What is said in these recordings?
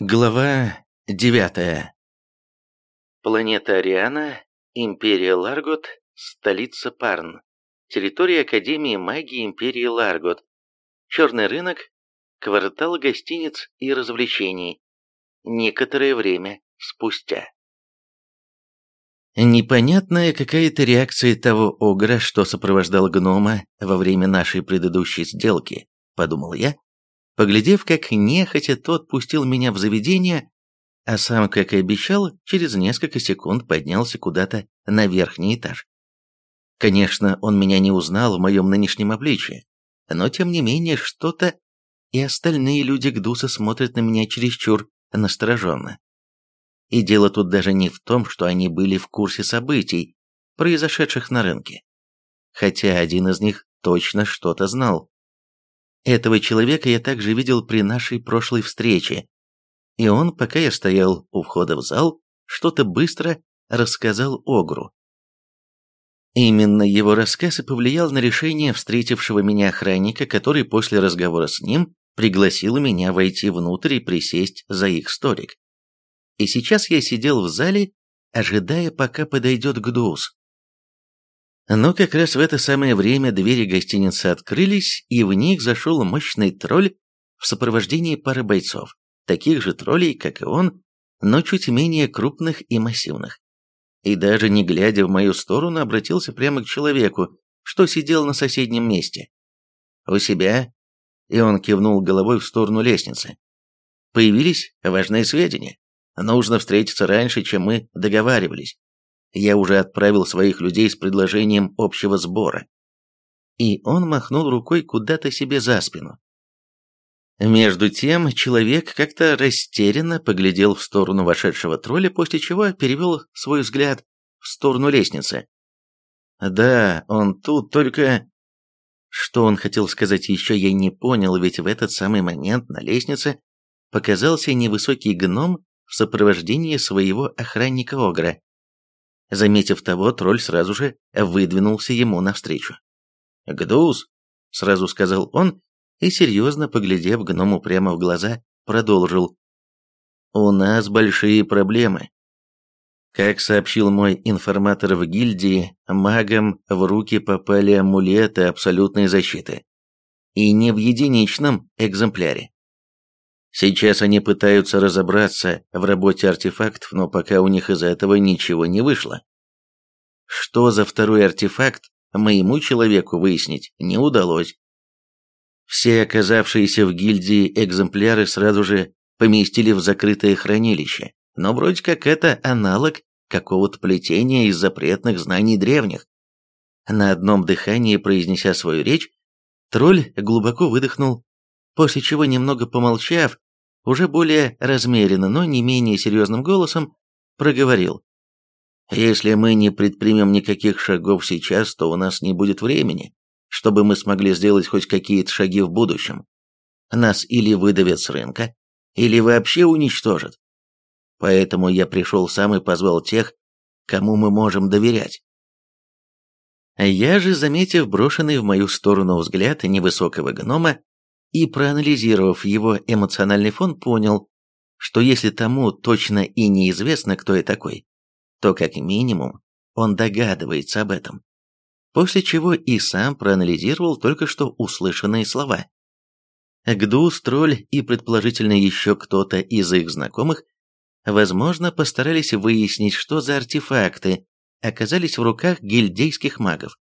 Глава девятая. Планета Ариана, Империя Ларгот, столица Парн. Территория Академии магии Империи Ларгот. Черный рынок, квартал гостиниц и развлечений. Некоторое время спустя. Непонятная какая-то реакция того огра, что сопровождал гнома во время нашей предыдущей сделки, подумал я, Поглядев, как нехотя тот пустил меня в заведение, а сам, как и обещал, через несколько секунд поднялся куда-то на верхний этаж. Конечно, он меня не узнал в моем нынешнем обличии, но тем не менее что-то и остальные люди Гдуса смотрят на меня чересчур настороженно. И дело тут даже не в том, что они были в курсе событий, произошедших на рынке. Хотя один из них точно что-то знал. Этого человека я также видел при нашей прошлой встрече, и он, пока я стоял у входа в зал, что-то быстро рассказал Огру. Именно его рассказ и повлиял на решение встретившего меня охранника, который после разговора с ним пригласил меня войти внутрь и присесть за их столик. И сейчас я сидел в зале, ожидая, пока подойдет Гдус. Но как раз в это самое время двери гостиницы открылись, и в них зашел мощный тролль в сопровождении пары бойцов, таких же троллей, как и он, но чуть менее крупных и массивных. И даже не глядя в мою сторону, обратился прямо к человеку, что сидел на соседнем месте. «У себя?» И он кивнул головой в сторону лестницы. «Появились важные сведения. Нужно встретиться раньше, чем мы договаривались я уже отправил своих людей с предложением общего сбора. И он махнул рукой куда-то себе за спину. Между тем, человек как-то растерянно поглядел в сторону вошедшего тролля, после чего перевел свой взгляд в сторону лестницы. «Да, он тут, только...» Что он хотел сказать еще, я не понял, ведь в этот самый момент на лестнице показался невысокий гном в сопровождении своего охранника Огра. Заметив того, тролль сразу же выдвинулся ему навстречу. «Гдус!» — сразу сказал он, и, серьезно поглядев гному прямо в глаза, продолжил. «У нас большие проблемы. Как сообщил мой информатор в гильдии, магам в руки попали амулеты абсолютной защиты. И не в единичном экземпляре. Сейчас они пытаются разобраться в работе артефактов, но пока у них из этого ничего не вышло. Что за второй артефакт, моему человеку выяснить не удалось. Все оказавшиеся в гильдии экземпляры сразу же поместили в закрытое хранилище, но вроде как это аналог какого-то плетения из запретных знаний древних. На одном дыхании произнеся свою речь, тролль глубоко выдохнул, после чего, немного помолчав, уже более размеренно, но не менее серьезным голосом проговорил. «Если мы не предпримем никаких шагов сейчас, то у нас не будет времени, чтобы мы смогли сделать хоть какие-то шаги в будущем. Нас или выдавят с рынка, или вообще уничтожат. Поэтому я пришел сам и позвал тех, кому мы можем доверять». Я же, заметив брошенный в мою сторону взгляд невысокого гнома, и, проанализировав его эмоциональный фон, понял, что если тому точно и неизвестно, кто я такой, то как минимум он догадывается об этом. После чего и сам проанализировал только что услышанные слова. Гду, Строль и предположительно еще кто-то из их знакомых, возможно, постарались выяснить, что за артефакты оказались в руках гильдейских магов.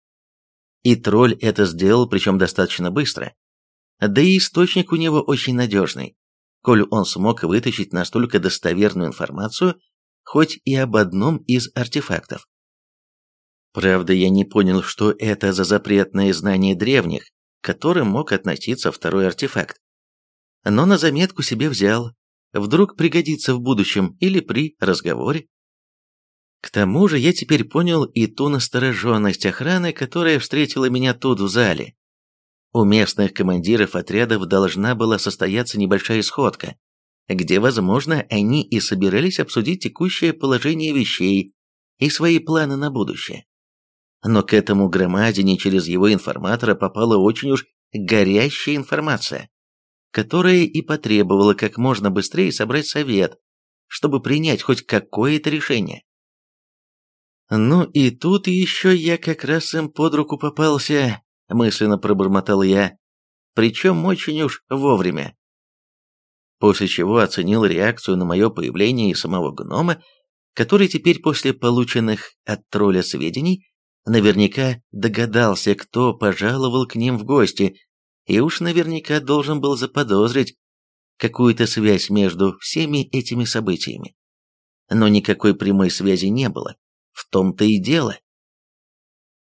И тролль это сделал, причем достаточно быстро. Да и источник у него очень надежный, коль он смог вытащить настолько достоверную информацию, хоть и об одном из артефактов. Правда, я не понял, что это за запретные знания древних, к которым мог относиться второй артефакт. Но на заметку себе взял, вдруг пригодится в будущем или при разговоре. К тому же я теперь понял и ту настороженность охраны, которая встретила меня тут в зале. У местных командиров отрядов должна была состояться небольшая сходка, где, возможно, они и собирались обсудить текущее положение вещей и свои планы на будущее. Но к этому громадине через его информатора попала очень уж горящая информация, которая и потребовала как можно быстрее собрать совет, чтобы принять хоть какое-то решение. «Ну и тут еще я как раз им под руку попался», — мысленно пробормотал я, причем очень уж вовремя. После чего оценил реакцию на мое появление и самого гнома, который теперь после полученных от тролля сведений наверняка догадался, кто пожаловал к ним в гости, и уж наверняка должен был заподозрить какую-то связь между всеми этими событиями. Но никакой прямой связи не было, в том-то и дело.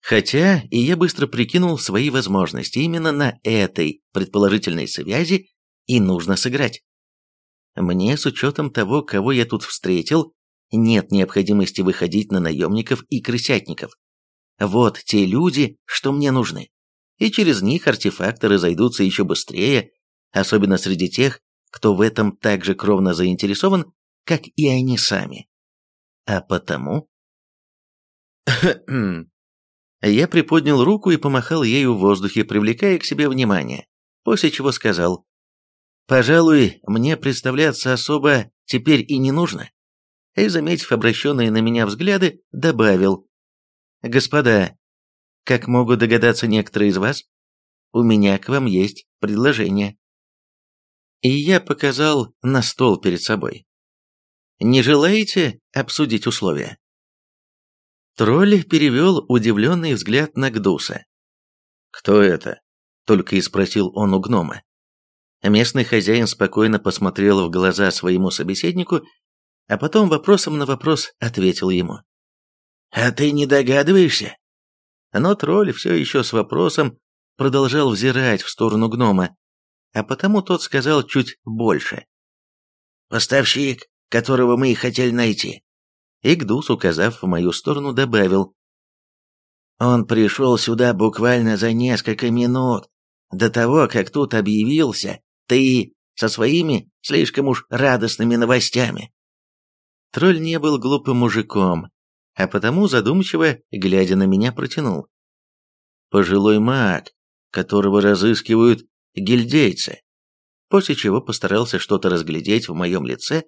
Хотя и я быстро прикинул свои возможности, именно на этой предположительной связи и нужно сыграть. Мне, с учетом того, кого я тут встретил, нет необходимости выходить на наемников и крысятников. Вот те люди, что мне нужны. И через них артефакторы разойдутся еще быстрее, особенно среди тех, кто в этом так же кровно заинтересован, как и они сами. А потому... Я приподнял руку и помахал ею в воздухе, привлекая к себе внимание, после чего сказал, «Пожалуй, мне представляться особо теперь и не нужно». И, заметив обращенные на меня взгляды, добавил, «Господа, как могут догадаться некоторые из вас, у меня к вам есть предложение». И я показал на стол перед собой. «Не желаете обсудить условия?» Тролль перевел удивленный взгляд на Гдуса. «Кто это?» — только и спросил он у гнома. Местный хозяин спокойно посмотрел в глаза своему собеседнику, а потом вопросом на вопрос ответил ему. «А ты не догадываешься?» Но тролль все еще с вопросом продолжал взирать в сторону гнома, а потому тот сказал чуть больше. «Поставщик, которого мы и хотели найти. Игдус, указав в мою сторону, добавил. «Он пришел сюда буквально за несколько минут, до того, как тут объявился ты со своими слишком уж радостными новостями». Тролль не был глупым мужиком, а потому задумчиво, глядя на меня, протянул. «Пожилой маг, которого разыскивают гильдейцы», после чего постарался что-то разглядеть в моем лице,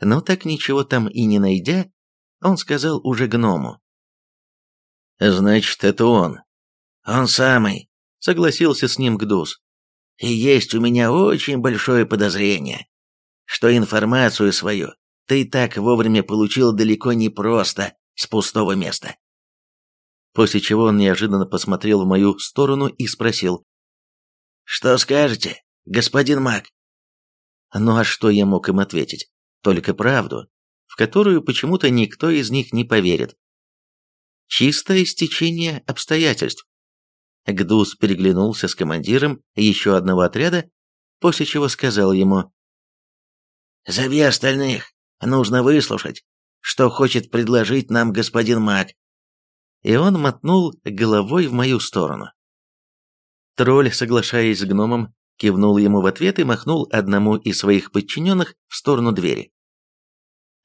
но так ничего там и не найдя, он сказал уже гному. «Значит, это он». «Он самый», — согласился с ним Гдус. «И есть у меня очень большое подозрение, что информацию свою ты так вовремя получил далеко не просто с пустого места». После чего он неожиданно посмотрел в мою сторону и спросил. «Что скажете, господин маг?» Ну а что я мог им ответить? Только правду в которую почему-то никто из них не поверит. Чистое стечение обстоятельств. Гдус переглянулся с командиром еще одного отряда, после чего сказал ему «Зови остальных, нужно выслушать, что хочет предложить нам господин маг». И он мотнул головой в мою сторону. Тролль, соглашаясь с гномом, кивнул ему в ответ и махнул одному из своих подчиненных в сторону двери.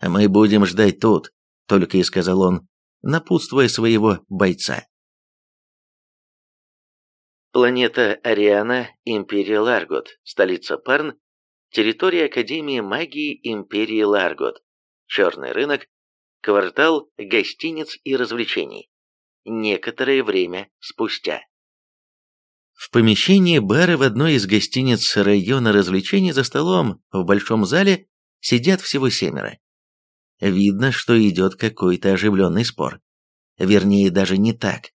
«Мы будем ждать тут», — только и сказал он, напутствуя своего бойца. Планета Ариана, Империя Ларгот, столица Парн, территория Академии магии Империи Ларгот, черный рынок, квартал гостиниц и развлечений. Некоторое время спустя. В помещении бара в одной из гостиниц района развлечений за столом в большом зале сидят всего семеро. Видно, что идет какой-то оживленный спор. Вернее, даже не так.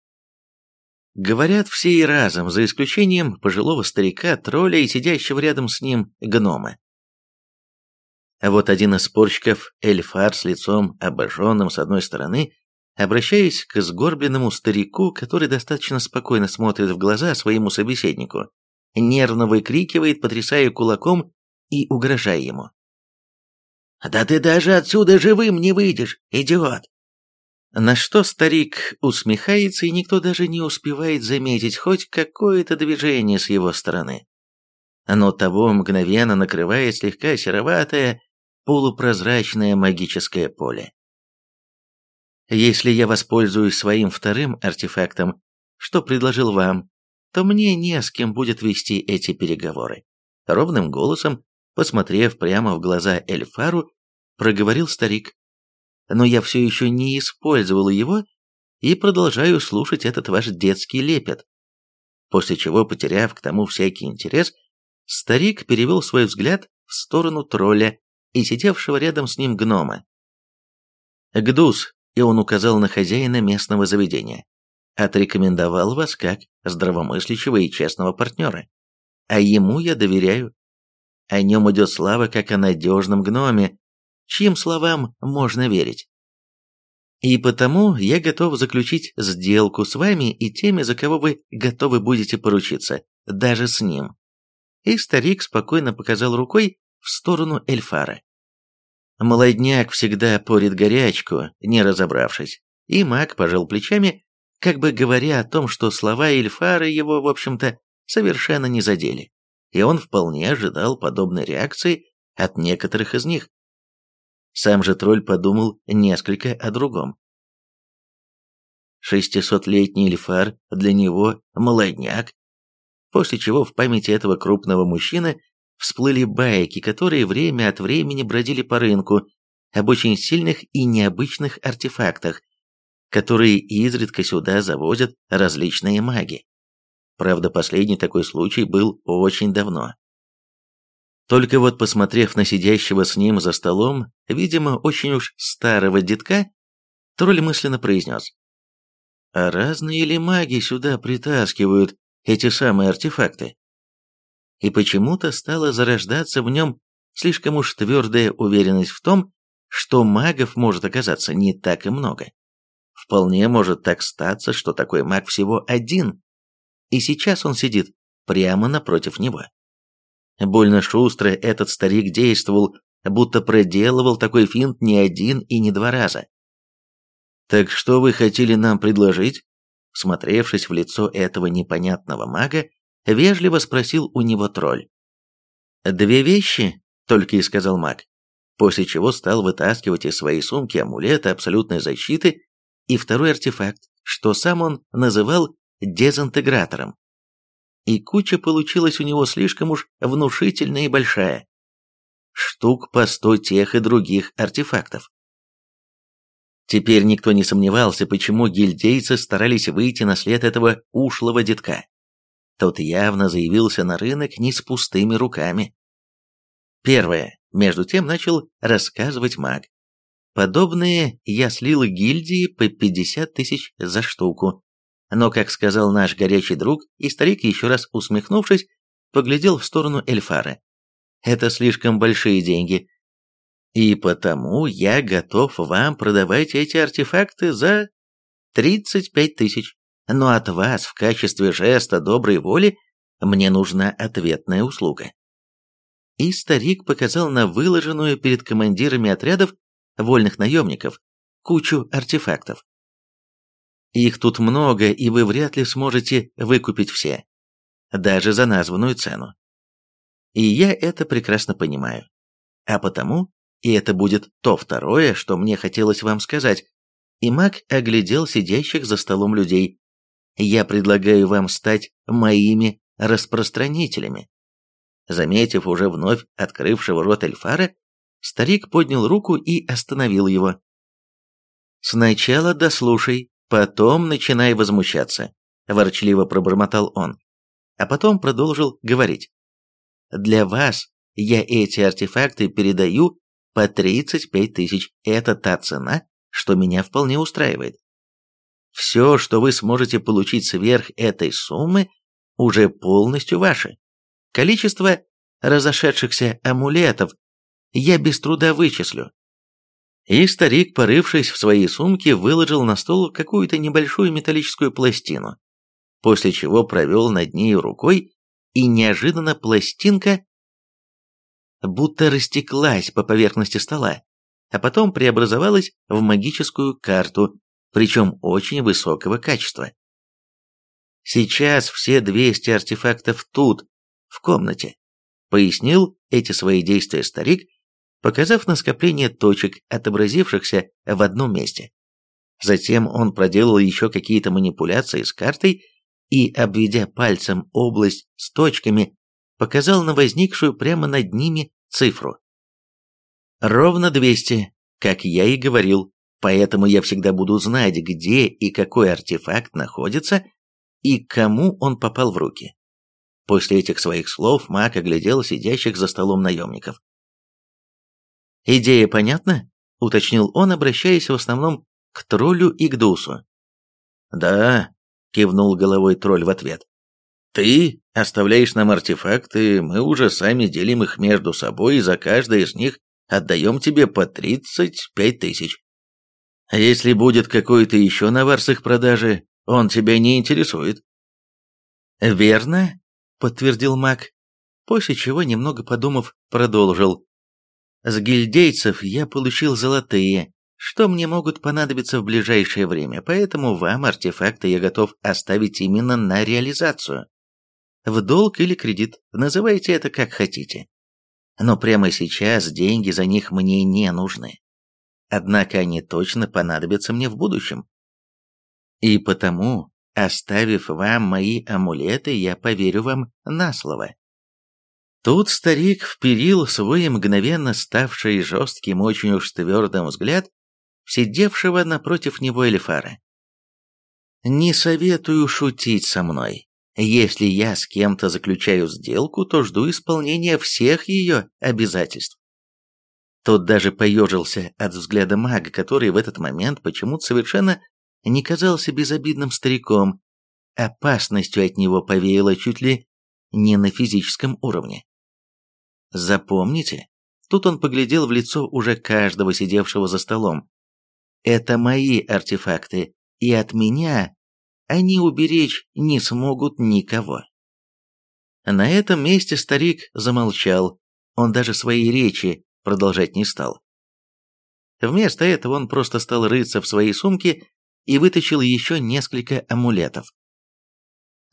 Говорят все и разом, за исключением пожилого старика, тролля и сидящего рядом с ним гнома. А вот один из спорщиков, эльфар с лицом обожженным с одной стороны, обращаясь к сгорбленному старику, который достаточно спокойно смотрит в глаза своему собеседнику, нервно выкрикивает, потрясая кулаком и угрожая ему. «Да ты даже отсюда живым не выйдешь, идиот!» На что старик усмехается, и никто даже не успевает заметить хоть какое-то движение с его стороны. Но того мгновенно накрывает слегка сероватое, полупрозрачное магическое поле. Если я воспользуюсь своим вторым артефактом, что предложил вам, то мне не с кем будет вести эти переговоры. ровным голосом, посмотрев прямо в глаза Эльфару, проговорил старик. Но я все еще не использовал его и продолжаю слушать этот ваш детский лепет. После чего, потеряв к тому всякий интерес, старик перевел свой взгляд в сторону тролля и сидевшего рядом с ним гнома. «Гдус», и он указал на хозяина местного заведения, отрекомендовал вас как здравомыслящего и честного партнера. А ему я доверяю. О нем идет слава как о надежном гноме, чьим словам можно верить. И потому я готов заключить сделку с вами и теми, за кого вы готовы будете поручиться, даже с ним. И старик спокойно показал рукой в сторону Эльфара. Молодняк всегда порит горячку, не разобравшись, и маг пожал плечами, как бы говоря о том, что слова Эльфара его, в общем-то, совершенно не задели, и он вполне ожидал подобной реакции от некоторых из них. Сам же тролль подумал несколько о другом. Шестисотлетний Эльфар для него молодняк, после чего в памяти этого крупного мужчины всплыли байки, которые время от времени бродили по рынку, об очень сильных и необычных артефактах, которые изредка сюда завозят различные маги. Правда, последний такой случай был очень давно. Только вот посмотрев на сидящего с ним за столом, видимо, очень уж старого детка, тролль мысленно произнес. А разные ли маги сюда притаскивают эти самые артефакты? И почему-то стала зарождаться в нем слишком уж твердая уверенность в том, что магов может оказаться не так и много. Вполне может так статься, что такой маг всего один, и сейчас он сидит прямо напротив него. Больно шустро этот старик действовал, будто проделывал такой финт не один и не два раза. «Так что вы хотели нам предложить?» Смотревшись в лицо этого непонятного мага, вежливо спросил у него тролль. «Две вещи», — только и сказал маг, после чего стал вытаскивать из своей сумки амулеты абсолютной защиты и второй артефакт, что сам он называл дезинтегратором и куча получилась у него слишком уж внушительная и большая. Штук по сто тех и других артефактов. Теперь никто не сомневался, почему гильдейцы старались выйти на след этого ушлого детка. Тот явно заявился на рынок не с пустыми руками. Первое. Между тем начал рассказывать маг. Подобные я слил гильдии по 50 тысяч за штуку, но, как сказал наш горячий друг, и старик, еще раз усмехнувшись, поглядел в сторону Эльфара. «Это слишком большие деньги. И потому я готов вам продавать эти артефакты за 35 тысяч. Но от вас в качестве жеста доброй воли мне нужна ответная услуга». И старик показал на выложенную перед командирами отрядов вольных наемников кучу артефактов. Их тут много, и вы вряд ли сможете выкупить все. Даже за названную цену. И я это прекрасно понимаю. А потому, и это будет то второе, что мне хотелось вам сказать, и маг оглядел сидящих за столом людей. Я предлагаю вам стать моими распространителями. Заметив уже вновь открывшего рот Эльфара, старик поднял руку и остановил его. «Сначала дослушай», Потом начинай возмущаться, ворчливо пробормотал он. А потом продолжил говорить. Для вас я эти артефакты передаю по 35 тысяч. Это та цена, что меня вполне устраивает. Все, что вы сможете получить сверх этой суммы, уже полностью ваше. Количество разошедшихся амулетов я без труда вычислю. И старик, порывшись в своей сумке, выложил на стол какую-то небольшую металлическую пластину, после чего провел над ней рукой, и неожиданно пластинка будто растеклась по поверхности стола, а потом преобразовалась в магическую карту, причем очень высокого качества. Сейчас все 200 артефактов тут, в комнате, пояснил эти свои действия старик, показав на скопление точек, отобразившихся в одном месте. Затем он проделал еще какие-то манипуляции с картой и, обведя пальцем область с точками, показал на возникшую прямо над ними цифру. Ровно 200, как я и говорил, поэтому я всегда буду знать, где и какой артефакт находится и кому он попал в руки. После этих своих слов маг оглядел сидящих за столом наемников. «Идея понятна?» — уточнил он, обращаясь в основном к троллю и к Дусу. «Да», — кивнул головой тролль в ответ. «Ты оставляешь нам артефакты, мы уже сами делим их между собой, и за каждый из них отдаем тебе по тридцать пять тысяч. А если будет какой-то еще навар с их продажи, он тебя не интересует». «Верно», — подтвердил маг, после чего, немного подумав, продолжил. «С гильдейцев я получил золотые, что мне могут понадобиться в ближайшее время, поэтому вам артефакты я готов оставить именно на реализацию. В долг или кредит, называйте это как хотите. Но прямо сейчас деньги за них мне не нужны. Однако они точно понадобятся мне в будущем. И потому, оставив вам мои амулеты, я поверю вам на слово. Тут старик вперил свой мгновенно ставший жестким, очень уж твердым взгляд сидевшего напротив него Эльфара. «Не советую шутить со мной. Если я с кем-то заключаю сделку, то жду исполнения всех ее обязательств». Тот даже поежился от взгляда мага, который в этот момент почему-то совершенно не казался безобидным стариком, опасностью от него повеяло чуть ли не на физическом уровне. Запомните, тут он поглядел в лицо уже каждого сидевшего за столом, это мои артефакты, и от меня они уберечь не смогут никого. На этом месте старик замолчал, он даже свои речи продолжать не стал. Вместо этого он просто стал рыться в своей сумке и вытащил еще несколько амулетов.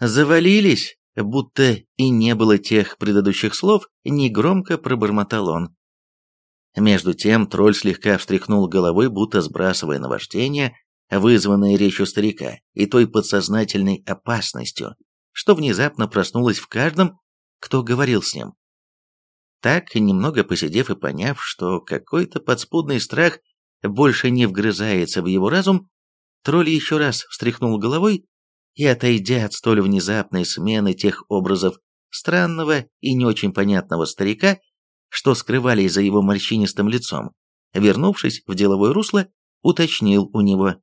«Завалились!» Будто и не было тех предыдущих слов, негромко пробормотал он. Между тем тролль слегка встряхнул головой, будто сбрасывая наваждение, вызванное речью старика, и той подсознательной опасностью, что внезапно проснулось в каждом, кто говорил с ним. Так, немного посидев и поняв, что какой-то подспудный страх больше не вгрызается в его разум, тролль еще раз встряхнул головой и, отойдя от столь внезапной смены тех образов странного и не очень понятного старика, что скрывались за его морщинистым лицом, вернувшись в деловое русло, уточнил у него.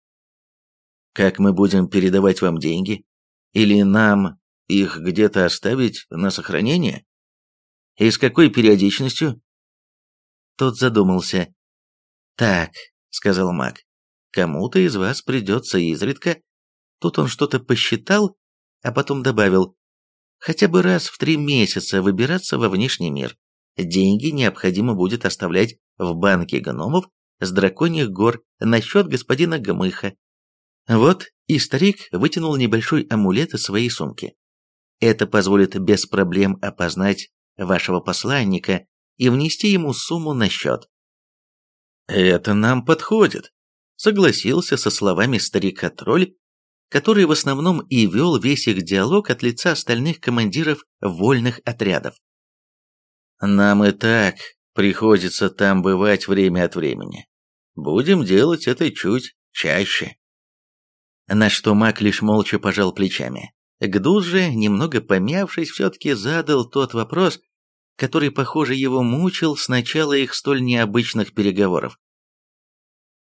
«Как мы будем передавать вам деньги? Или нам их где-то оставить на сохранение? И с какой периодичностью?» Тот задумался. «Так», — сказал маг, — «кому-то из вас придется изредка...» Тут он что-то посчитал, а потом добавил, «хотя бы раз в три месяца выбираться во внешний мир. Деньги необходимо будет оставлять в банке гномов с драконьих гор на счет господина Гмыха. Вот и старик вытянул небольшой амулет из своей сумки. Это позволит без проблем опознать вашего посланника и внести ему сумму на счет. «Это нам подходит», — согласился со словами старика-тролль, который в основном и вел весь их диалог от лица остальных командиров вольных отрядов. Нам и так приходится там бывать время от времени. Будем делать это чуть чаще. На что маг лишь молча пожал плечами. Гдуз же, немного помявшись, все-таки задал тот вопрос, который, похоже, его мучил с начала их столь необычных переговоров.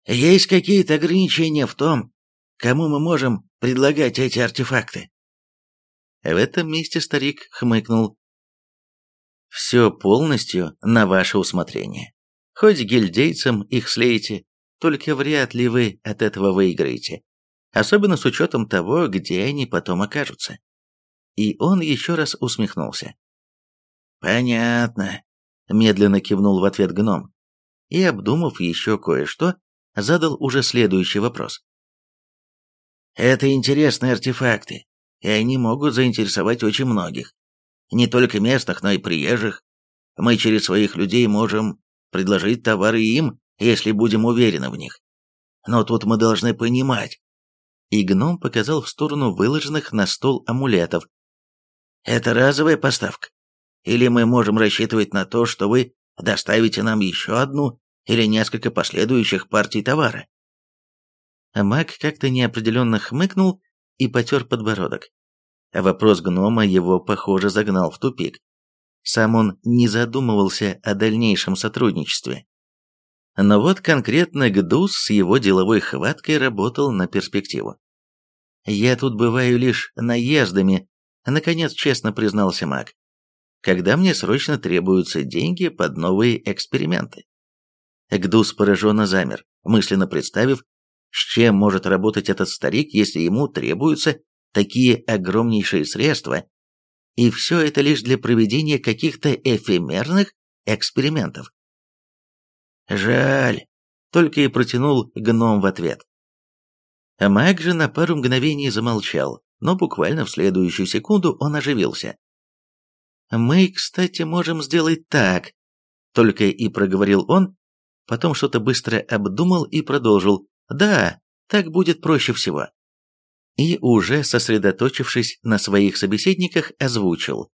«Есть какие-то ограничения в том, кому мы можем предлагать эти артефакты?» В этом месте старик хмыкнул. Все полностью на ваше усмотрение. Хоть гильдейцам их слейте, только вряд ли вы от этого выиграете. Особенно с учетом того, где они потом окажутся. И он еще раз усмехнулся. «Понятно», — медленно кивнул в ответ гном. И, обдумав еще кое-что, задал уже следующий вопрос. «Это интересные артефакты, и они могут заинтересовать очень многих не только местных, но и приезжих. Мы через своих людей можем предложить товары им, если будем уверены в них. Но тут мы должны понимать. И гном показал в сторону выложенных на стол амулетов. Это разовая поставка. Или мы можем рассчитывать на то, что вы доставите нам еще одну или несколько последующих партий товара?» Маг как-то неопределенно хмыкнул и потер подбородок. Вопрос гнома его, похоже, загнал в тупик. Сам он не задумывался о дальнейшем сотрудничестве. Но вот конкретно ГДУС с его деловой хваткой работал на перспективу. «Я тут бываю лишь наездами», — наконец честно признался маг, «когда мне срочно требуются деньги под новые эксперименты». ГДУС пораженно замер, мысленно представив, с чем может работать этот старик, если ему требуются такие огромнейшие средства и все это лишь для проведения каких-то эфемерных экспериментов. «Жаль», — только и протянул гном в ответ. Маг же на пару мгновений замолчал, но буквально в следующую секунду он оживился. «Мы, кстати, можем сделать так», — только и проговорил он, потом что-то быстро обдумал и продолжил. «Да, так будет проще всего» и, уже сосредоточившись на своих собеседниках, озвучил.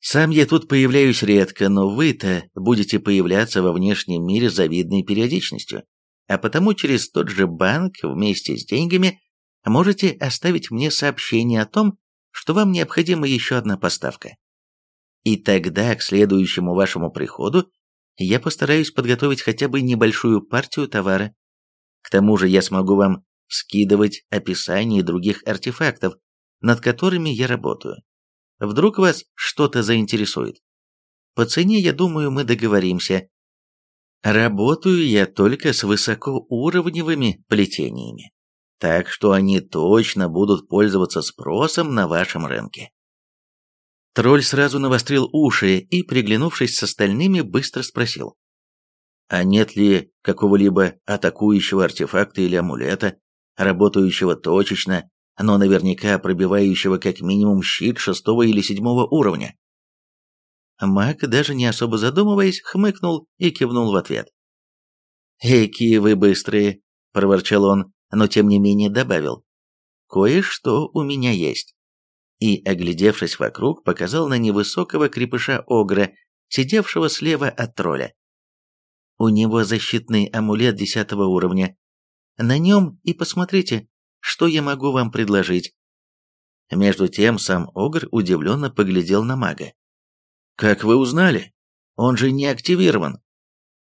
«Сам я тут появляюсь редко, но вы-то будете появляться во внешнем мире завидной периодичностью, а потому через тот же банк вместе с деньгами можете оставить мне сообщение о том, что вам необходима еще одна поставка. И тогда, к следующему вашему приходу, я постараюсь подготовить хотя бы небольшую партию товара. К тому же я смогу вам скидывать описание других артефактов, над которыми я работаю. Вдруг вас что-то заинтересует. По цене, я думаю, мы договоримся. Работаю я только с высокоуровневыми плетениями, так что они точно будут пользоваться спросом на вашем рынке. Тролль сразу навострил уши и, приглянувшись с остальными, быстро спросил. А нет ли какого-либо атакующего артефакта или амулета, работающего точечно, но наверняка пробивающего как минимум щит шестого или седьмого уровня. Маг, даже не особо задумываясь, хмыкнул и кивнул в ответ. «Эки вы быстрые!» – проворчал он, но тем не менее добавил. «Кое-что у меня есть». И, оглядевшись вокруг, показал на невысокого крепыша Огра, сидевшего слева от тролля. У него защитный амулет десятого уровня, на нем и посмотрите, что я могу вам предложить». Между тем сам Огр удивленно поглядел на мага. «Как вы узнали? Он же не активирован».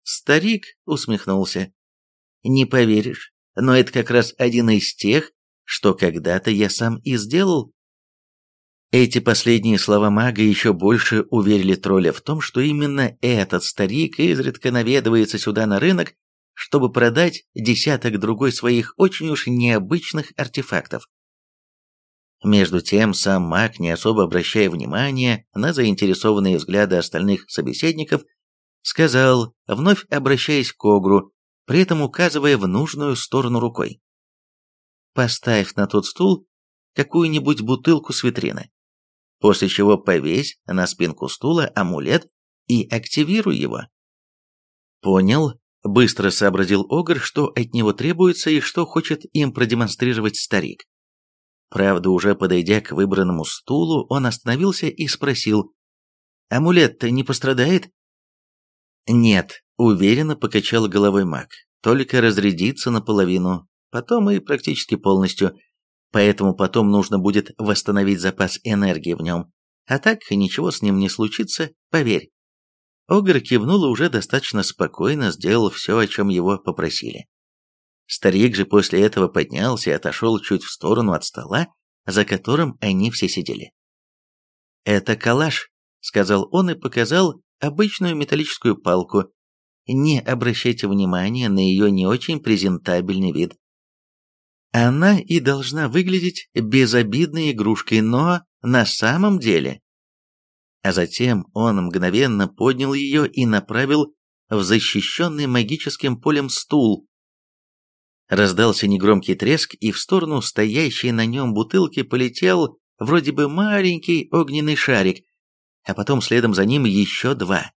Старик усмехнулся. «Не поверишь, но это как раз один из тех, что когда-то я сам и сделал». Эти последние слова мага еще больше уверили тролля в том, что именно этот старик изредка наведывается сюда на рынок чтобы продать десяток другой своих очень уж необычных артефактов. Между тем, сам маг, не особо обращая внимания на заинтересованные взгляды остальных собеседников, сказал, вновь обращаясь к Огру, при этом указывая в нужную сторону рукой. «Поставь на тот стул какую-нибудь бутылку с витрины, после чего повесь на спинку стула амулет и активируй его». «Понял», Быстро сообразил Огр, что от него требуется и что хочет им продемонстрировать старик. Правда, уже подойдя к выбранному стулу, он остановился и спросил, «Амулет-то не пострадает?» «Нет», — уверенно покачал головой маг, «только разрядится наполовину, потом и практически полностью, поэтому потом нужно будет восстановить запас энергии в нем, а так ничего с ним не случится, поверь». Огр кивнул и уже достаточно спокойно сделал все, о чем его попросили. Старик же после этого поднялся и отошел чуть в сторону от стола, за которым они все сидели. «Это калаш», — сказал он и показал обычную металлическую палку. Не обращайте внимания на ее не очень презентабельный вид. Она и должна выглядеть безобидной игрушкой, но на самом деле а затем он мгновенно поднял ее и направил в защищенный магическим полем стул. Раздался негромкий треск, и в сторону стоящей на нем бутылки полетел вроде бы маленький огненный шарик, а потом следом за ним еще два.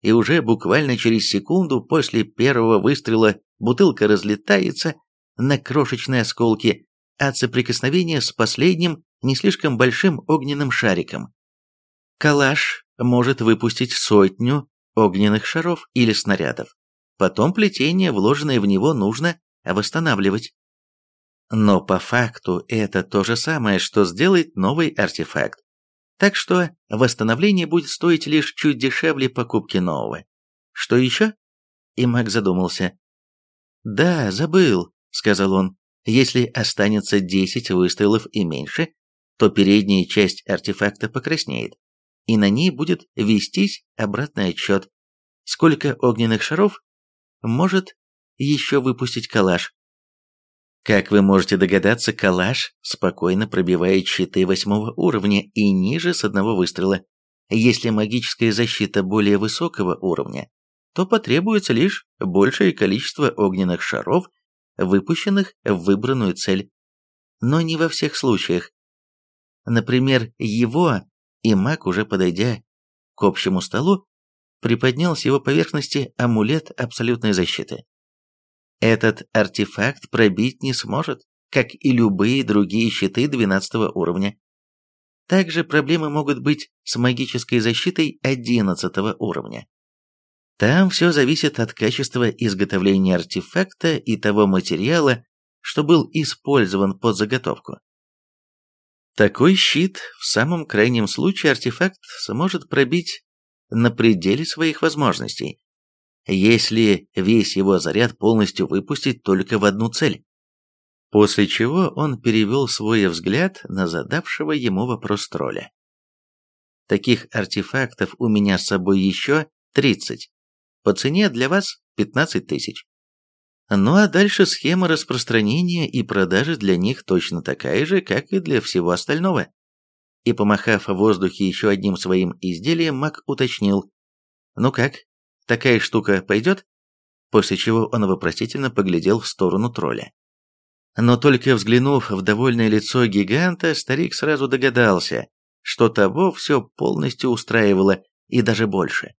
И уже буквально через секунду после первого выстрела бутылка разлетается на крошечные осколки от соприкосновения с последним не слишком большим огненным шариком. «Калаш может выпустить сотню огненных шаров или снарядов. Потом плетение, вложенное в него, нужно восстанавливать. Но по факту это то же самое, что сделать новый артефакт. Так что восстановление будет стоить лишь чуть дешевле покупки нового. Что еще? И Мак задумался. «Да, забыл», — сказал он. «Если останется 10 выстрелов и меньше, то передняя часть артефакта покраснеет, и на ней будет вестись обратный отсчет. Сколько огненных шаров может еще выпустить калаш? Как вы можете догадаться, калаш спокойно пробивает щиты восьмого уровня и ниже с одного выстрела. Если магическая защита более высокого уровня, то потребуется лишь большее количество огненных шаров, выпущенных в выбранную цель. Но не во всех случаях. Например, его и маг, уже подойдя к общему столу, приподнял с его поверхности амулет абсолютной защиты. Этот артефакт пробить не сможет, как и любые другие щиты 12 уровня. Также проблемы могут быть с магической защитой 11 уровня. Там все зависит от качества изготовления артефакта и того материала, что был использован под заготовку. Такой щит в самом крайнем случае артефакт сможет пробить на пределе своих возможностей, если весь его заряд полностью выпустить только в одну цель. После чего он перевел свой взгляд на задавшего ему вопрос тролля. Таких артефактов у меня с собой еще 30. По цене для вас 15 тысяч. Ну а дальше схема распространения и продажи для них точно такая же, как и для всего остального. И помахав в воздухе еще одним своим изделием, Мак уточнил. «Ну как, Такая штука пойдет?» После чего он вопросительно поглядел в сторону тролля. Но только взглянув в довольное лицо гиганта, старик сразу догадался, что того все полностью устраивало и даже больше.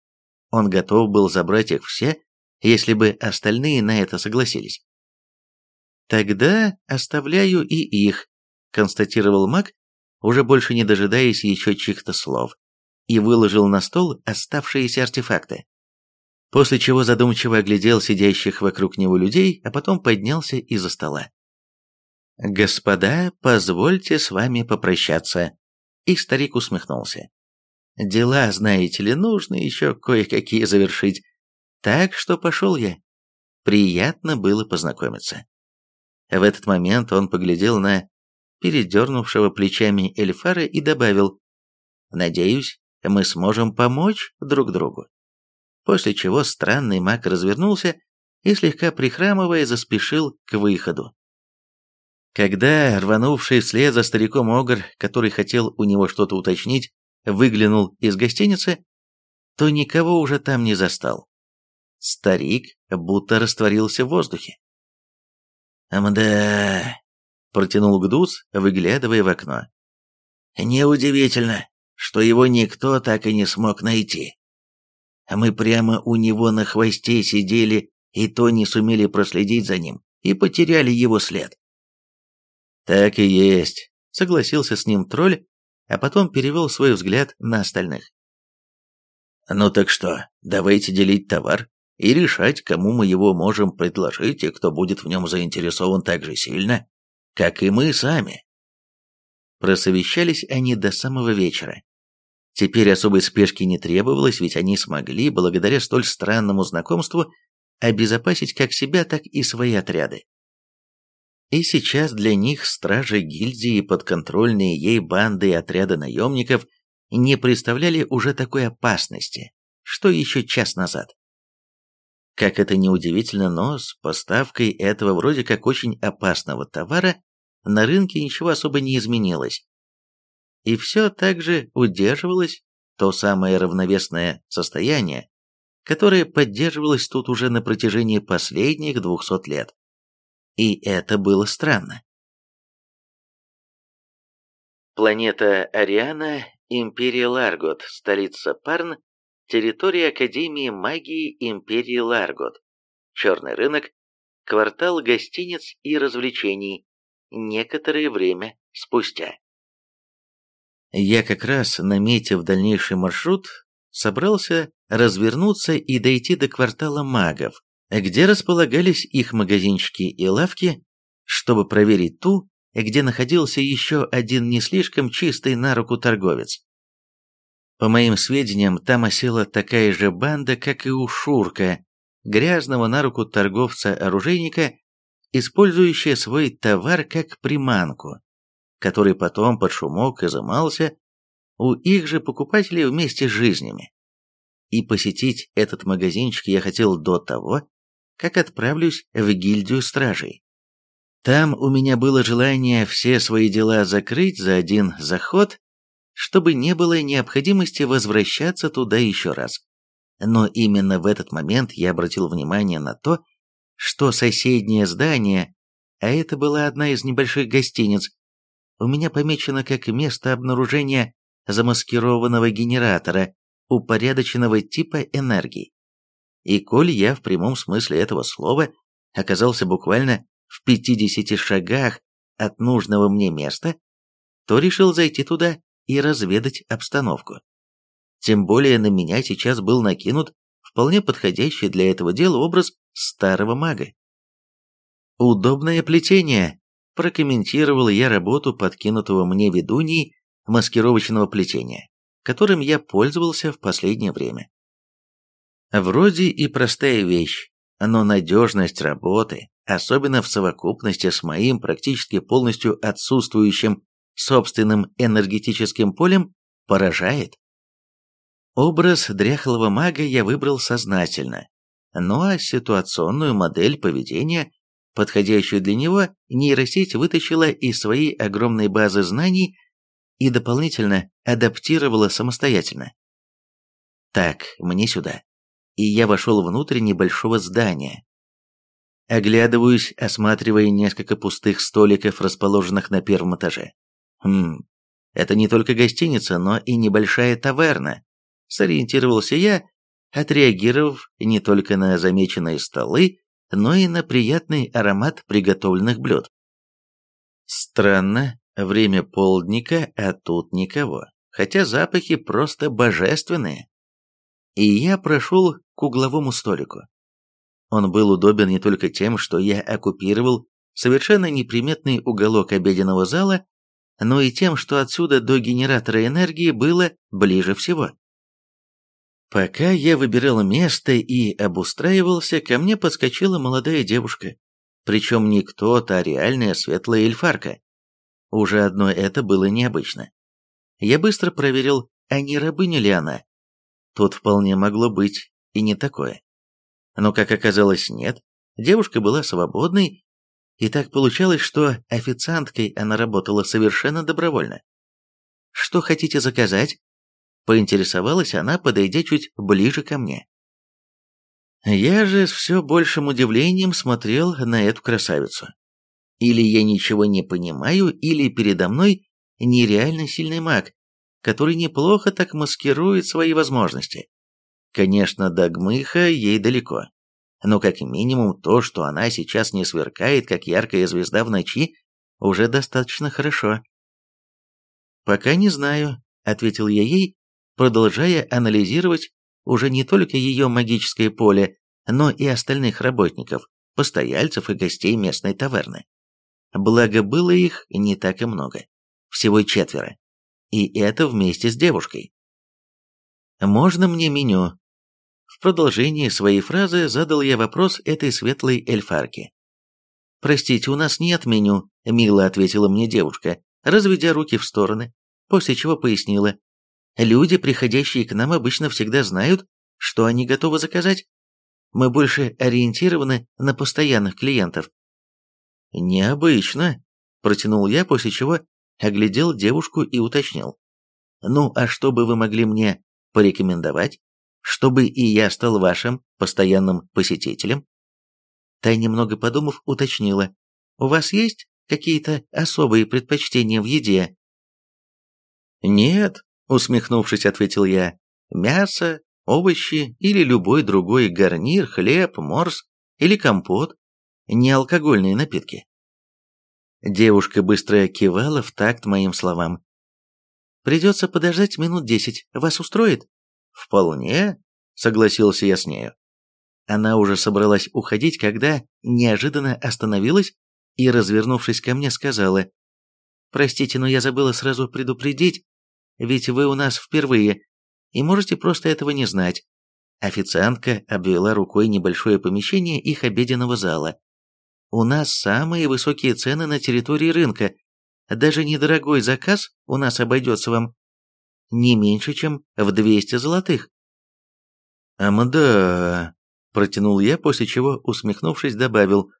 Он готов был забрать их все, если бы остальные на это согласились. «Тогда оставляю и их», — констатировал маг, уже больше не дожидаясь еще чьих-то слов, и выложил на стол оставшиеся артефакты после чего задумчиво оглядел сидящих вокруг него людей, а потом поднялся из-за стола. «Господа, позвольте с вами попрощаться», и старик усмехнулся. «Дела, знаете ли, нужно еще кое-какие завершить, так что пошел я. Приятно было познакомиться». В этот момент он поглядел на передернувшего плечами Эльфара и добавил, «Надеюсь, мы сможем помочь друг другу» после чего странный маг развернулся и, слегка прихрамывая, заспешил к выходу. Когда рванувший вслед за стариком Огр, который хотел у него что-то уточнить, выглянул из гостиницы, то никого уже там не застал. Старик будто растворился в воздухе. «Мда...» — протянул Гдус, выглядывая в окно. «Неудивительно, что его никто так и не смог найти» мы прямо у него на хвосте сидели и то не сумели проследить за ним, и потеряли его след. «Так и есть», — согласился с ним тролль, а потом перевел свой взгляд на остальных. «Ну так что, давайте делить товар и решать, кому мы его можем предложить и кто будет в нем заинтересован так же сильно, как и мы сами». Просовещались они до самого вечера, Теперь особой спешки не требовалось, ведь они смогли, благодаря столь странному знакомству, обезопасить как себя, так и свои отряды. И сейчас для них стражи гильдии и подконтрольные ей банды и отряды наемников не представляли уже такой опасности, что еще час назад. Как это ни удивительно, но с поставкой этого вроде как очень опасного товара на рынке ничего особо не изменилось и все так же удерживалось то самое равновесное состояние, которое поддерживалось тут уже на протяжении последних двухсот лет. И это было странно. Планета Ариана, Империя Ларгот, столица Парн, территория Академии магии Империи Ларгот, черный рынок, квартал гостиниц и развлечений, некоторое время спустя. Я как раз, наметив дальнейший маршрут, собрался развернуться и дойти до квартала магов, где располагались их магазинчики и лавки, чтобы проверить ту, где находился еще один не слишком чистый на руку торговец. По моим сведениям, там осела такая же банда, как и у Шурка, грязного на руку торговца-оружейника, использующая свой товар как приманку, который потом под шумок изымался у их же покупателей вместе с жизнями. И посетить этот магазинчик я хотел до того, как отправлюсь в гильдию стражей. Там у меня было желание все свои дела закрыть за один заход, чтобы не было необходимости возвращаться туда еще раз. Но именно в этот момент я обратил внимание на то, что соседнее здание, а это была одна из небольших гостиниц, у меня помечено как место обнаружения замаскированного генератора упорядоченного типа энергии. И коль я в прямом смысле этого слова оказался буквально в 50 шагах от нужного мне места, то решил зайти туда и разведать обстановку. Тем более на меня сейчас был накинут вполне подходящий для этого дела образ старого мага. «Удобное плетение», – прокомментировал я работу подкинутого мне ведуньей маскировочного плетения, которым я пользовался в последнее время. Вроде и простая вещь, но надежность работы, особенно в совокупности с моим практически полностью отсутствующим собственным энергетическим полем, поражает. Образ дряхлого мага я выбрал сознательно, ну а ситуационную модель поведения, подходящую для него, нейросеть вытащила из своей огромной базы знаний и дополнительно адаптировала самостоятельно. Так, мне сюда. И я вошел внутрь небольшого здания. Оглядываюсь, осматривая несколько пустых столиков, расположенных на первом этаже. Хм, это не только гостиница, но и небольшая таверна. Сориентировался я, отреагировав не только на замеченные столы, но и на приятный аромат приготовленных блюд. Странно, Время полдника, а тут никого, хотя запахи просто божественные. И я прошел к угловому столику. Он был удобен не только тем, что я оккупировал совершенно неприметный уголок обеденного зала, но и тем, что отсюда до генератора энергии было ближе всего. Пока я выбирал место и обустраивался, ко мне подскочила молодая девушка. Причем не кто-то, а реальная светлая эльфарка. Уже одно это было необычно. Я быстро проверил, а не рабыня ли она. Тут вполне могло быть и не такое. Но, как оказалось, нет. Девушка была свободной, и так получалось, что официанткой она работала совершенно добровольно. «Что хотите заказать?» Поинтересовалась она, подойдя чуть ближе ко мне. Я же с все большим удивлением смотрел на эту красавицу. Или я ничего не понимаю, или передо мной нереально сильный маг, который неплохо так маскирует свои возможности. Конечно, до гмыха ей далеко. Но как минимум то, что она сейчас не сверкает, как яркая звезда в ночи, уже достаточно хорошо. «Пока не знаю», — ответил я ей, продолжая анализировать уже не только ее магическое поле, но и остальных работников, постояльцев и гостей местной таверны. Благо, было их не так и много. Всего четверо. И это вместе с девушкой. «Можно мне меню?» В продолжении своей фразы задал я вопрос этой светлой эльфарке. «Простите, у нас нет меню», — мило ответила мне девушка, разведя руки в стороны, после чего пояснила. «Люди, приходящие к нам, обычно всегда знают, что они готовы заказать. Мы больше ориентированы на постоянных клиентов. «Необычно», – протянул я, после чего оглядел девушку и уточнил. «Ну, а что бы вы могли мне порекомендовать, чтобы и я стал вашим постоянным посетителем?» Та, немного подумав, уточнила. «У вас есть какие-то особые предпочтения в еде?» «Нет», — усмехнувшись, ответил я. «Мясо, овощи или любой другой гарнир, хлеб, морс или компот неалкогольные напитки. Девушка быстро кивала в такт моим словам. «Придется подождать минут десять. Вас устроит?» «Вполне», — согласился я с нею. Она уже собралась уходить, когда неожиданно остановилась и, развернувшись ко мне, сказала, «Простите, но я забыла сразу предупредить, ведь вы у нас впервые, и можете просто этого не знать». Официантка обвела рукой небольшое помещение их обеденного зала. «У нас самые высокие цены на территории рынка. Даже недорогой заказ у нас обойдется вам не меньше, чем в 200 золотых». «Амда...» — протянул я, после чего, усмехнувшись, добавил,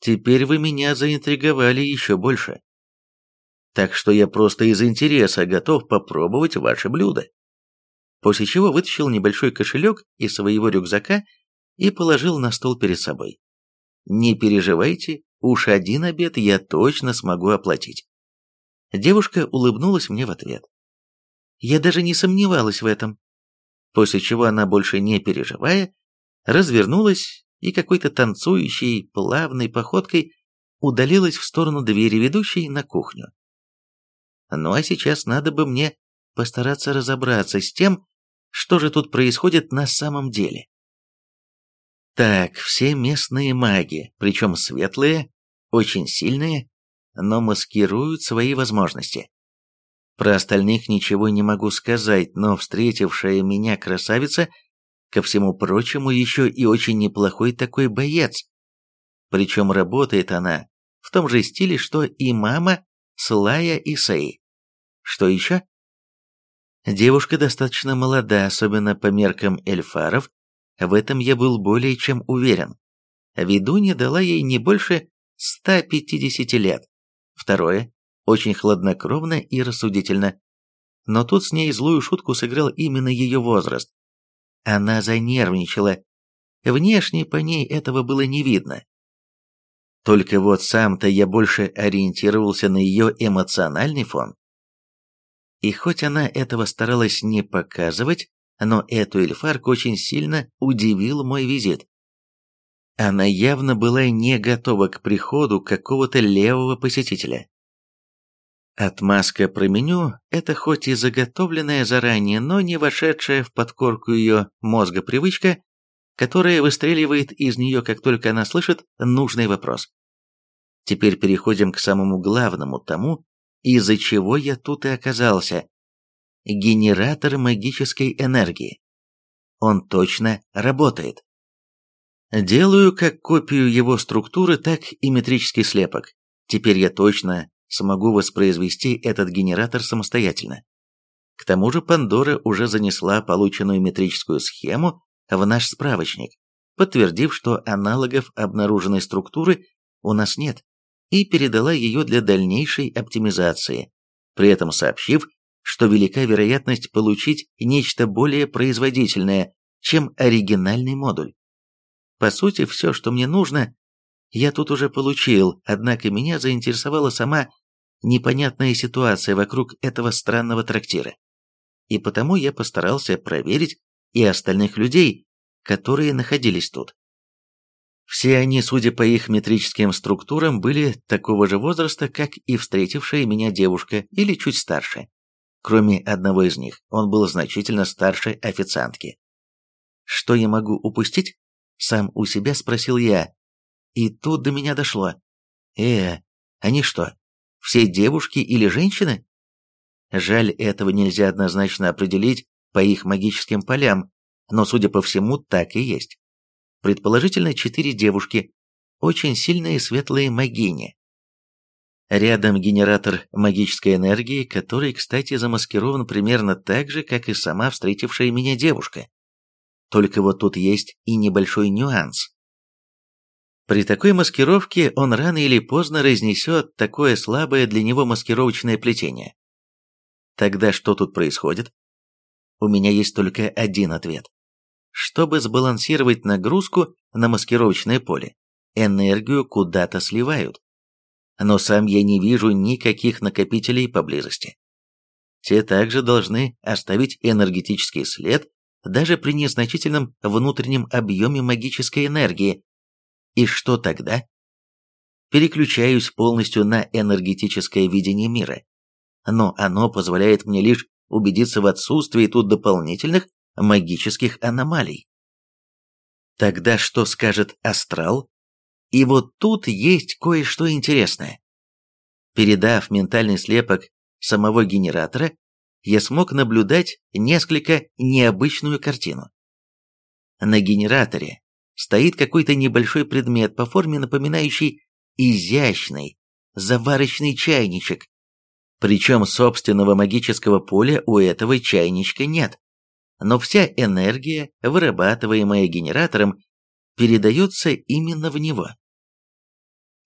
«Теперь вы меня заинтриговали еще больше. Так что я просто из интереса готов попробовать ваше блюдо» после чего вытащил небольшой кошелек из своего рюкзака и положил на стол перед собой. «Не переживайте, уж один обед я точно смогу оплатить». Девушка улыбнулась мне в ответ. Я даже не сомневалась в этом. После чего она, больше не переживая, развернулась и какой-то танцующей, плавной походкой удалилась в сторону двери, ведущей на кухню. Ну а сейчас надо бы мне постараться разобраться с тем, что же тут происходит на самом деле? Так, все местные маги, причем светлые, очень сильные, но маскируют свои возможности. Про остальных ничего не могу сказать, но встретившая меня красавица, ко всему прочему, еще и очень неплохой такой боец. Причем работает она в том же стиле, что и мама Слая и Сей. Что еще? Девушка достаточно молода, особенно по меркам эльфаров, в этом я был более чем уверен. Ведунья дала ей не больше 150 лет. Второе, очень хладнокровно и рассудительно. Но тут с ней злую шутку сыграл именно ее возраст. Она занервничала. Внешне по ней этого было не видно. Только вот сам-то я больше ориентировался на ее эмоциональный фон. И хоть она этого старалась не показывать, но эту эльфарку очень сильно удивил мой визит. Она явно была не готова к приходу какого-то левого посетителя. Отмазка про меню – это хоть и заготовленная заранее, но не вошедшая в подкорку ее мозга привычка, которая выстреливает из нее, как только она слышит нужный вопрос. Теперь переходим к самому главному тому, из-за чего я тут и оказался. Генератор магической энергии. Он точно работает. Делаю как копию его структуры, так и метрический слепок. Теперь я точно смогу воспроизвести этот генератор самостоятельно. К тому же Пандора уже занесла полученную метрическую схему в наш справочник, подтвердив, что аналогов обнаруженной структуры у нас нет и передала ее для дальнейшей оптимизации, при этом сообщив, что велика вероятность получить нечто более производительное, чем оригинальный модуль. По сути, все, что мне нужно, я тут уже получил, однако меня заинтересовала сама непонятная ситуация вокруг этого странного трактира. И потому я постарался проверить и остальных людей, которые находились тут. Все они, судя по их метрическим структурам, были такого же возраста, как и встретившая меня девушка, или чуть старше. Кроме одного из них, он был значительно старше официантки. «Что я могу упустить?» Сам у себя спросил я. И тут до меня дошло. «Э, они что, все девушки или женщины?» Жаль, этого нельзя однозначно определить по их магическим полям, но, судя по всему, так и есть предположительно четыре девушки, очень сильные светлые магини. Рядом генератор магической энергии, который, кстати, замаскирован примерно так же, как и сама встретившая меня девушка. Только вот тут есть и небольшой нюанс. При такой маскировке он рано или поздно разнесет такое слабое для него маскировочное плетение. Тогда что тут происходит? У меня есть только один ответ. Чтобы сбалансировать нагрузку на маскировочное поле, энергию куда-то сливают. Но сам я не вижу никаких накопителей поблизости. Те также должны оставить энергетический след даже при незначительном внутреннем объеме магической энергии. И что тогда? Переключаюсь полностью на энергетическое видение мира. Но оно позволяет мне лишь убедиться в отсутствии тут дополнительных магических аномалий. Тогда что скажет астрал? И вот тут есть кое-что интересное. Передав ментальный слепок самого генератора, я смог наблюдать несколько необычную картину. На генераторе стоит какой-то небольшой предмет по форме напоминающий изящный заварочный чайничек. Причем собственного магического поля у этого чайничка нет. Но вся энергия, вырабатываемая генератором, передается именно в него.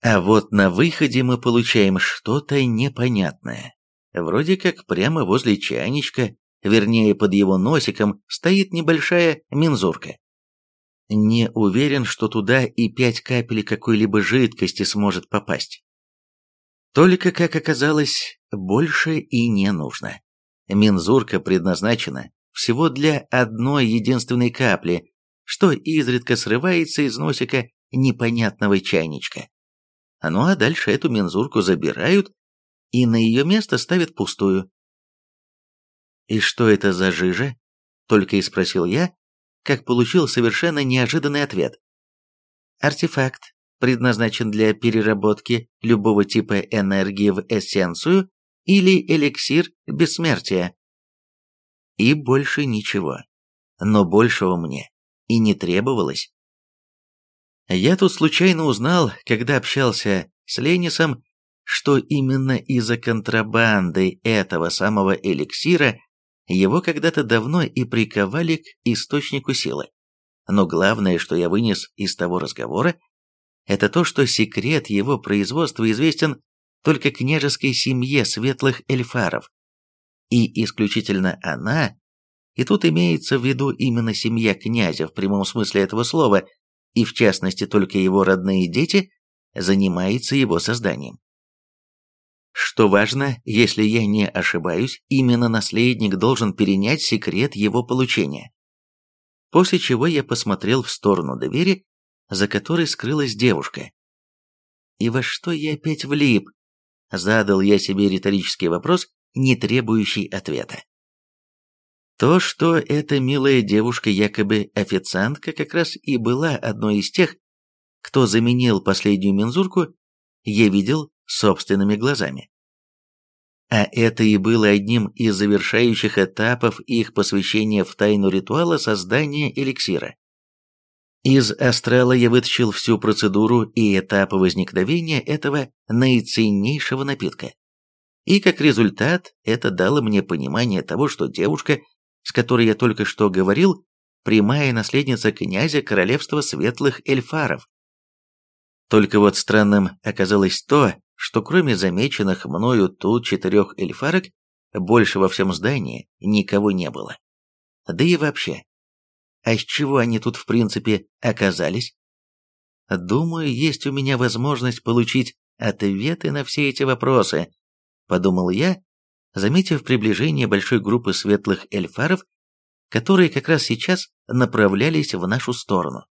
А вот на выходе мы получаем что-то непонятное. Вроде как прямо возле чайничка, вернее под его носиком, стоит небольшая мензурка. Не уверен, что туда и пять капель какой-либо жидкости сможет попасть. Только, как оказалось, больше и не нужно. Мензурка предназначена всего для одной единственной капли, что изредка срывается из носика непонятного чайничка. Ну а дальше эту мензурку забирают и на ее место ставят пустую. «И что это за жижа?» — только и спросил я, как получил совершенно неожиданный ответ. «Артефакт предназначен для переработки любого типа энергии в эссенцию или эликсир бессмертия». И больше ничего. Но большего мне и не требовалось. Я тут случайно узнал, когда общался с Ленисом, что именно из-за контрабанды этого самого эликсира его когда-то давно и приковали к источнику силы. Но главное, что я вынес из того разговора, это то, что секрет его производства известен только княжеской семье светлых эльфаров. И исключительно она, и тут имеется в виду именно семья князя в прямом смысле этого слова, и в частности только его родные дети, занимается его созданием. Что важно, если я не ошибаюсь, именно наследник должен перенять секрет его получения. После чего я посмотрел в сторону двери, за которой скрылась девушка. И во что я опять влип? Задал я себе риторический вопрос, не требующий ответа. То, что эта милая девушка, якобы официантка, как раз и была одной из тех, кто заменил последнюю мензурку, я видел собственными глазами. А это и было одним из завершающих этапов их посвящения в тайну ритуала создания эликсира. Из астрала я вытащил всю процедуру и этапы возникновения этого наиценнейшего напитка. И как результат это дало мне понимание того, что девушка, с которой я только что говорил, прямая наследница князя королевства светлых эльфаров. Только вот странным оказалось то, что кроме замеченных мною тут четырех эльфарок, больше во всем здании никого не было. Да и вообще, а с чего они тут в принципе оказались? Думаю, есть у меня возможность получить ответы на все эти вопросы, подумал я, заметив приближение большой группы светлых эльфаров, которые как раз сейчас направлялись в нашу сторону.